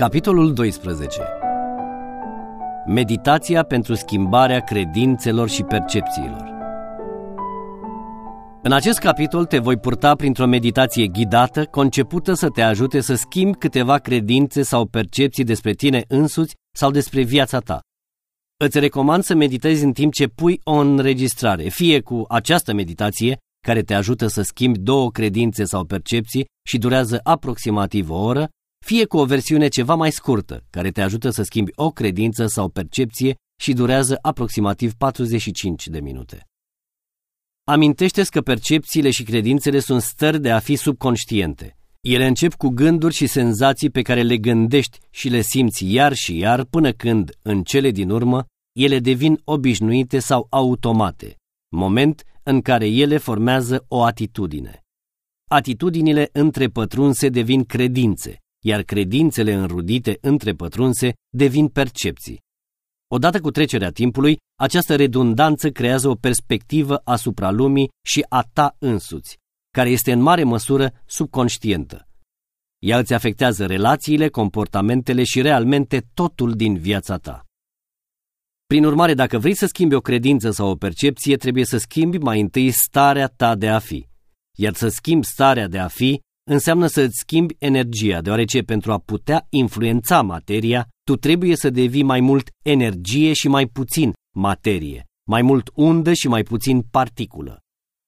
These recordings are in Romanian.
Capitolul 12 Meditația pentru schimbarea credințelor și percepțiilor În acest capitol te voi purta printr-o meditație ghidată, concepută să te ajute să schimbi câteva credințe sau percepții despre tine însuți sau despre viața ta. Îți recomand să meditezi în timp ce pui o înregistrare, fie cu această meditație, care te ajută să schimbi două credințe sau percepții și durează aproximativ o oră, fie cu o versiune ceva mai scurtă, care te ajută să schimbi o credință sau percepție și durează aproximativ 45 de minute. amintește că percepțiile și credințele sunt stări de a fi subconștiente. Ele încep cu gânduri și senzații pe care le gândești și le simți iar și iar până când, în cele din urmă, ele devin obișnuite sau automate, moment în care ele formează o atitudine. Atitudinile întrepătrunse devin credințe, iar credințele înrudite între pătrunse devin percepții. Odată cu trecerea timpului, această redundanță creează o perspectivă asupra lumii și a ta însuți, care este în mare măsură subconștientă. Ea îți afectează relațiile, comportamentele și realmente totul din viața ta. Prin urmare, dacă vrei să schimbi o credință sau o percepție, trebuie să schimbi mai întâi starea ta de a fi. Iar să schimbi starea de a fi înseamnă să îți schimbi energia, deoarece pentru a putea influența materia, tu trebuie să devii mai mult energie și mai puțin materie, mai mult undă și mai puțin particulă.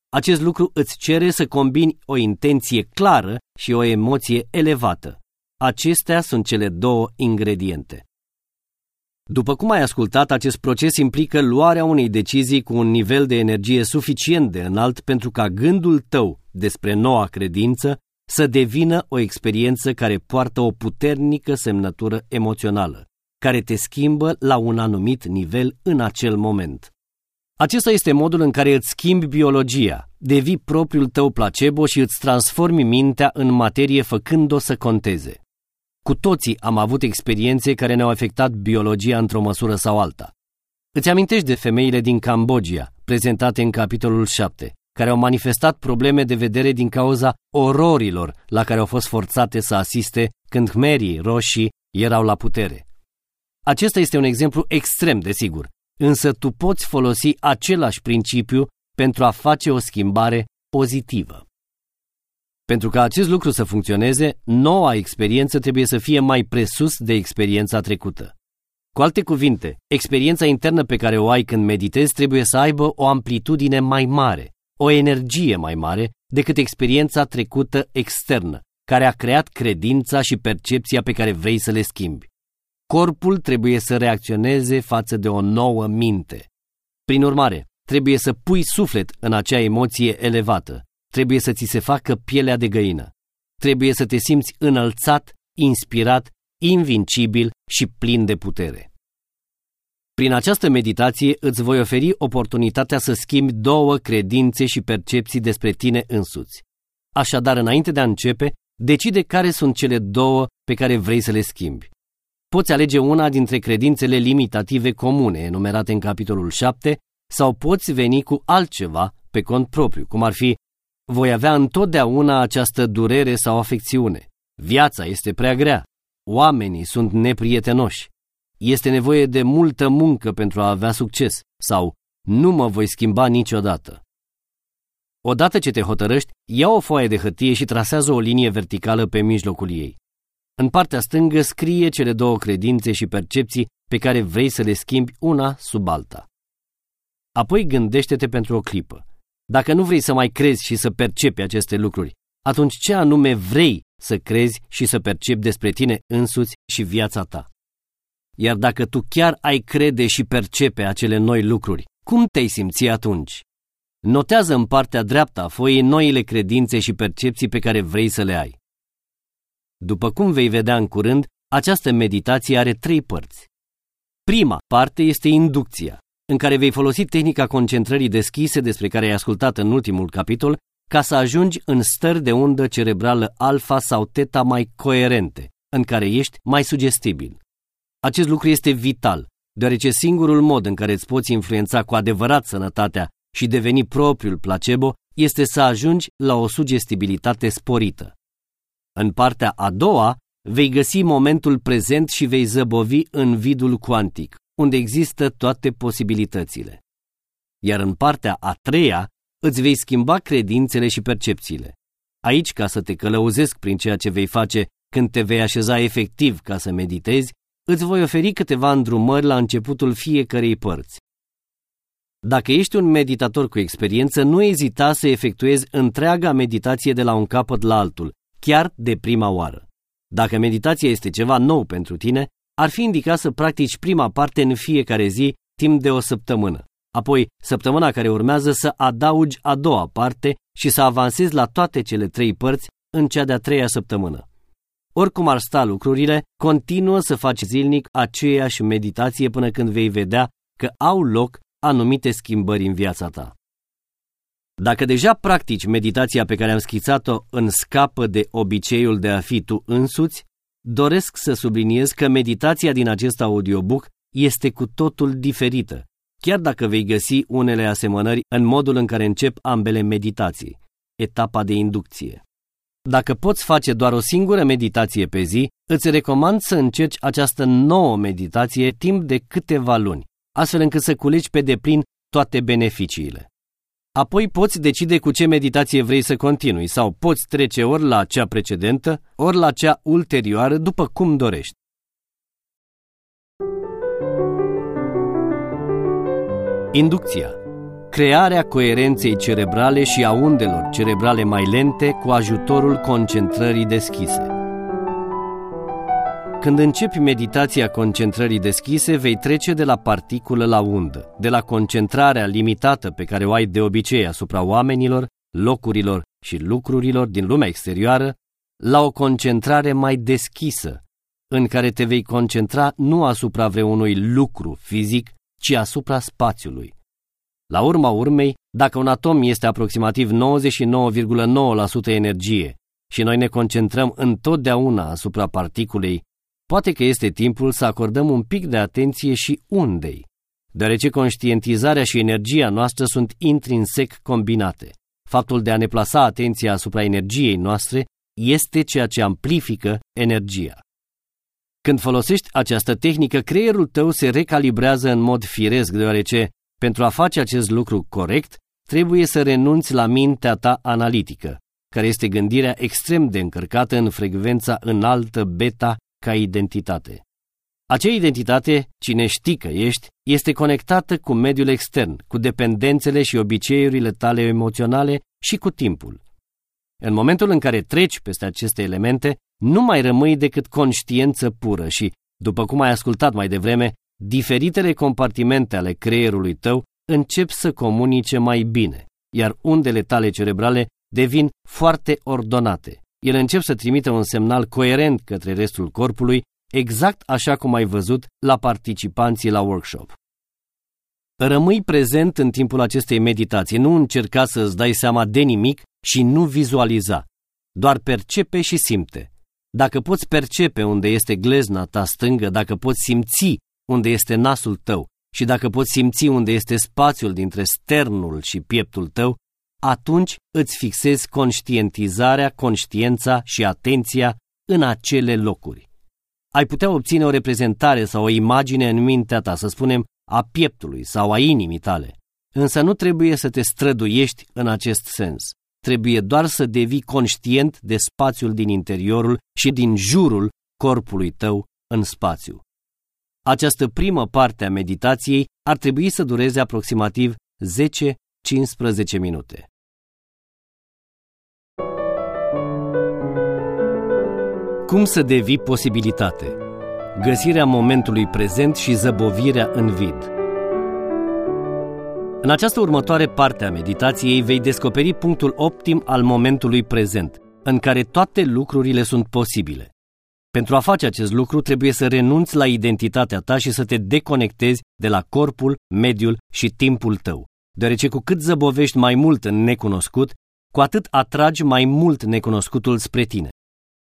Acest lucru îți cere să combini o intenție clară și o emoție elevată. Acestea sunt cele două ingrediente. După cum ai ascultat, acest proces implică luarea unei decizii cu un nivel de energie suficient de înalt pentru ca gândul tău despre noua credință să devină o experiență care poartă o puternică semnătură emoțională, care te schimbă la un anumit nivel în acel moment. Acesta este modul în care îți schimbi biologia, devii propriul tău placebo și îți transformi mintea în materie făcând-o să conteze. Cu toții am avut experiențe care ne-au afectat biologia într-o măsură sau alta. Îți amintești de femeile din Cambodgia, prezentate în capitolul 7, care au manifestat probleme de vedere din cauza ororilor la care au fost forțate să asiste când Khmerii roșii erau la putere. Acesta este un exemplu extrem de sigur, însă tu poți folosi același principiu pentru a face o schimbare pozitivă. Pentru ca acest lucru să funcționeze, noua experiență trebuie să fie mai presus de experiența trecută. Cu alte cuvinte, experiența internă pe care o ai când meditezi trebuie să aibă o amplitudine mai mare, o energie mai mare decât experiența trecută externă, care a creat credința și percepția pe care vrei să le schimbi. Corpul trebuie să reacționeze față de o nouă minte. Prin urmare, trebuie să pui suflet în acea emoție elevată, trebuie să ți se facă pielea de găină, trebuie să te simți înălțat, inspirat, invincibil și plin de putere. Prin această meditație îți voi oferi oportunitatea să schimbi două credințe și percepții despre tine însuți. Așadar, înainte de a începe, decide care sunt cele două pe care vrei să le schimbi. Poți alege una dintre credințele limitative comune enumerate în capitolul 7 sau poți veni cu altceva pe cont propriu, cum ar fi voi avea întotdeauna această durere sau afecțiune. Viața este prea grea. Oamenii sunt neprietenoși este nevoie de multă muncă pentru a avea succes sau nu mă voi schimba niciodată. Odată ce te hotărăști, ia o foaie de hârtie și trasează o linie verticală pe mijlocul ei. În partea stângă scrie cele două credințe și percepții pe care vrei să le schimbi una sub alta. Apoi gândește-te pentru o clipă. Dacă nu vrei să mai crezi și să percepi aceste lucruri, atunci ce anume vrei să crezi și să percepi despre tine însuți și viața ta? Iar dacă tu chiar ai crede și percepe acele noi lucruri, cum te-ai simți atunci? Notează în partea dreaptă a foii noile credințe și percepții pe care vrei să le ai. După cum vei vedea în curând, această meditație are trei părți. Prima parte este inducția, în care vei folosi tehnica concentrării deschise despre care ai ascultat în ultimul capitol, ca să ajungi în stări de undă cerebrală alfa sau teta mai coerente, în care ești mai sugestibil. Acest lucru este vital, deoarece singurul mod în care îți poți influența cu adevărat sănătatea și deveni propriul placebo este să ajungi la o sugestibilitate sporită. În partea a doua, vei găsi momentul prezent și vei zăbovi în vidul cuantic, unde există toate posibilitățile. Iar în partea a treia, îți vei schimba credințele și percepțiile. Aici, ca să te călăuzesc prin ceea ce vei face când te vei așeza efectiv ca să meditezi, îți voi oferi câteva îndrumări la începutul fiecărei părți. Dacă ești un meditator cu experiență, nu ezita să efectuezi întreaga meditație de la un capăt la altul, chiar de prima oară. Dacă meditația este ceva nou pentru tine, ar fi indicat să practici prima parte în fiecare zi timp de o săptămână. Apoi, săptămâna care urmează să adaugi a doua parte și să avansezi la toate cele trei părți în cea de-a treia săptămână. Oricum ar sta lucrurile, continuă să faci zilnic aceeași meditație până când vei vedea că au loc anumite schimbări în viața ta. Dacă deja practici meditația pe care am schițat-o în scapă de obiceiul de a fi tu însuți, doresc să subliniez că meditația din acest audiobook este cu totul diferită, chiar dacă vei găsi unele asemănări în modul în care încep ambele meditații, etapa de inducție. Dacă poți face doar o singură meditație pe zi, îți recomand să încerci această nouă meditație timp de câteva luni, astfel încât să culegi pe deplin toate beneficiile. Apoi poți decide cu ce meditație vrei să continui sau poți trece ori la cea precedentă, ori la cea ulterioară, după cum dorești. Inducția crearea coerenței cerebrale și a undelor cerebrale mai lente cu ajutorul concentrării deschise. Când începi meditația concentrării deschise, vei trece de la particulă la undă, de la concentrarea limitată pe care o ai de obicei asupra oamenilor, locurilor și lucrurilor din lumea exterioară, la o concentrare mai deschisă, în care te vei concentra nu asupra vreunui lucru fizic, ci asupra spațiului. La urma urmei, dacă un atom este aproximativ 99,9% energie și noi ne concentrăm întotdeauna asupra particulei, poate că este timpul să acordăm un pic de atenție și undei, deoarece conștientizarea și energia noastră sunt intrinsec combinate. Faptul de a ne plasa atenția asupra energiei noastre este ceea ce amplifică energia. Când folosești această tehnică, creierul tău se recalibrează în mod firesc, deoarece pentru a face acest lucru corect, trebuie să renunți la mintea ta analitică, care este gândirea extrem de încărcată în frecvența înaltă beta ca identitate. Acea identitate, cine știi că ești, este conectată cu mediul extern, cu dependențele și obiceiurile tale emoționale și cu timpul. În momentul în care treci peste aceste elemente, nu mai rămâi decât conștiență pură și, după cum ai ascultat mai devreme, diferitele compartimente ale creierului tău încep să comunice mai bine, iar undele tale cerebrale devin foarte ordonate. Ele încep să trimită un semnal coerent către restul corpului, exact așa cum ai văzut la participanții la workshop. Rămâi prezent în timpul acestei meditații, nu încerca să îți dai seama de nimic și nu vizualiza. Doar percepe și simte. Dacă poți percepe unde este glezna ta stângă, dacă poți simți unde este nasul tău și dacă poți simți unde este spațiul dintre sternul și pieptul tău, atunci îți fixezi conștientizarea, conștiența și atenția în acele locuri. Ai putea obține o reprezentare sau o imagine în mintea ta, să spunem, a pieptului sau a inimii tale. Însă nu trebuie să te străduiești în acest sens. Trebuie doar să devii conștient de spațiul din interiorul și din jurul corpului tău în spațiu. Această primă parte a meditației ar trebui să dureze aproximativ 10-15 minute. Cum să devii posibilitate? Găsirea momentului prezent și zăbovirea în vid. În această următoare parte a meditației vei descoperi punctul optim al momentului prezent, în care toate lucrurile sunt posibile. Pentru a face acest lucru trebuie să renunți la identitatea ta și să te deconectezi de la corpul, mediul și timpul tău, deoarece cu cât zăbovești mai mult în necunoscut, cu atât atragi mai mult necunoscutul spre tine.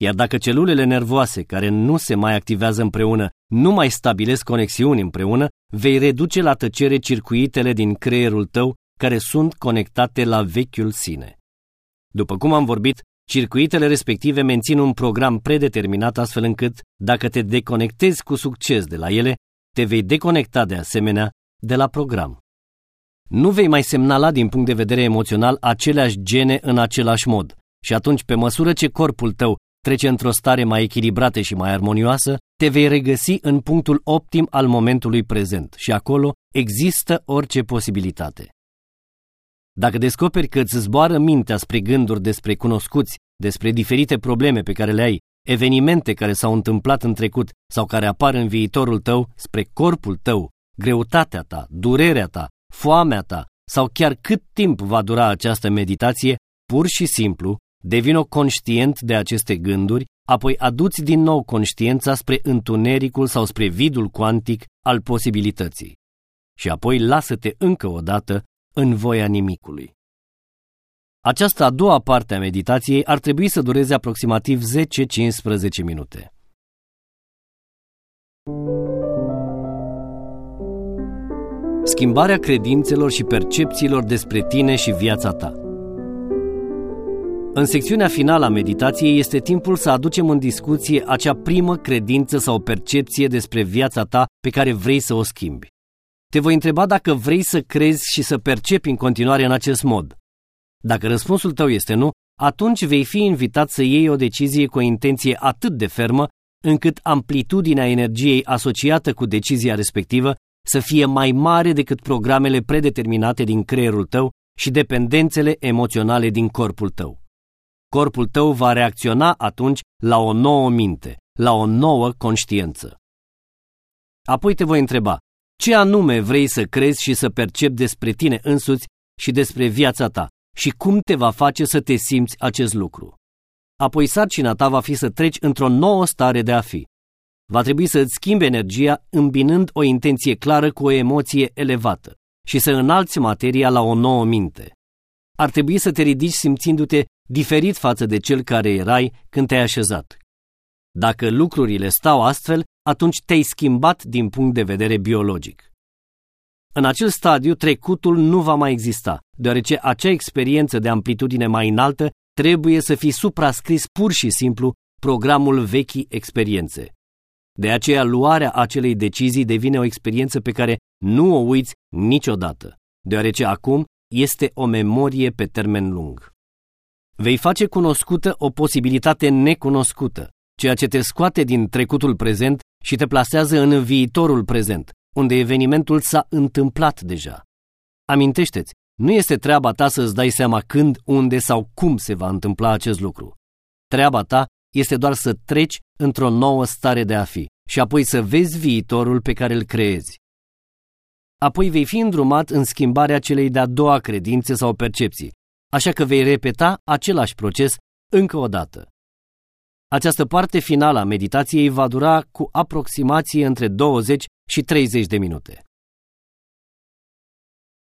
Iar dacă celulele nervoase care nu se mai activează împreună nu mai stabilesc conexiuni împreună, vei reduce la tăcere circuitele din creierul tău care sunt conectate la vechiul sine. După cum am vorbit, Circuitele respective mențin un program predeterminat astfel încât, dacă te deconectezi cu succes de la ele, te vei deconecta de asemenea de la program. Nu vei mai semnala din punct de vedere emoțional aceleași gene în același mod și atunci, pe măsură ce corpul tău trece într-o stare mai echilibrată și mai armonioasă, te vei regăsi în punctul optim al momentului prezent și acolo există orice posibilitate. Dacă descoperi că îți zboară mintea spre gânduri despre cunoscuți, despre diferite probleme pe care le ai, evenimente care s-au întâmplat în trecut sau care apar în viitorul tău, spre corpul tău, greutatea ta, durerea ta, foamea ta sau chiar cât timp va dura această meditație, pur și simplu devino conștient de aceste gânduri, apoi aduți din nou conștiința spre întunericul sau spre vidul cuantic al posibilității. Și apoi lasă-te încă o dată în voia nimicului. Această a doua parte a meditației ar trebui să dureze aproximativ 10-15 minute. Schimbarea credințelor și percepțiilor despre tine și viața ta. În secțiunea finală a meditației este timpul să aducem în discuție acea primă credință sau percepție despre viața ta pe care vrei să o schimbi. Te voi întreba dacă vrei să crezi și să percepi în continuare în acest mod. Dacă răspunsul tău este nu, atunci vei fi invitat să iei o decizie cu o intenție atât de fermă încât amplitudinea energiei asociată cu decizia respectivă să fie mai mare decât programele predeterminate din creierul tău și dependențele emoționale din corpul tău. Corpul tău va reacționa atunci la o nouă minte, la o nouă conștiință. Apoi te voi întreba, ce anume vrei să crezi și să percepi despre tine însuți și despre viața ta și cum te va face să te simți acest lucru. Apoi sarcina ta va fi să treci într-o nouă stare de a fi. Va trebui să îți schimbi energia îmbinând o intenție clară cu o emoție elevată și să înalți materia la o nouă minte. Ar trebui să te ridici simțindu-te diferit față de cel care erai când te-ai așezat. Dacă lucrurile stau astfel, atunci te-ai schimbat din punct de vedere biologic. În acel stadiu, trecutul nu va mai exista, deoarece acea experiență de amplitudine mai înaltă trebuie să fie suprascris pur și simplu programul vechii experiențe. De aceea, luarea acelei decizii devine o experiență pe care nu o uiți niciodată, deoarece acum este o memorie pe termen lung. Vei face cunoscută o posibilitate necunoscută, ceea ce te scoate din trecutul prezent și te plasează în viitorul prezent, unde evenimentul s-a întâmplat deja. Amintește-ți, nu este treaba ta să-ți dai seama când, unde sau cum se va întâmpla acest lucru. Treaba ta este doar să treci într-o nouă stare de a fi și apoi să vezi viitorul pe care îl creezi. Apoi vei fi îndrumat în schimbarea celei de-a doua credințe sau percepții, așa că vei repeta același proces încă o dată. Această parte finală a meditației va dura cu aproximație între 20 și 30 de minute.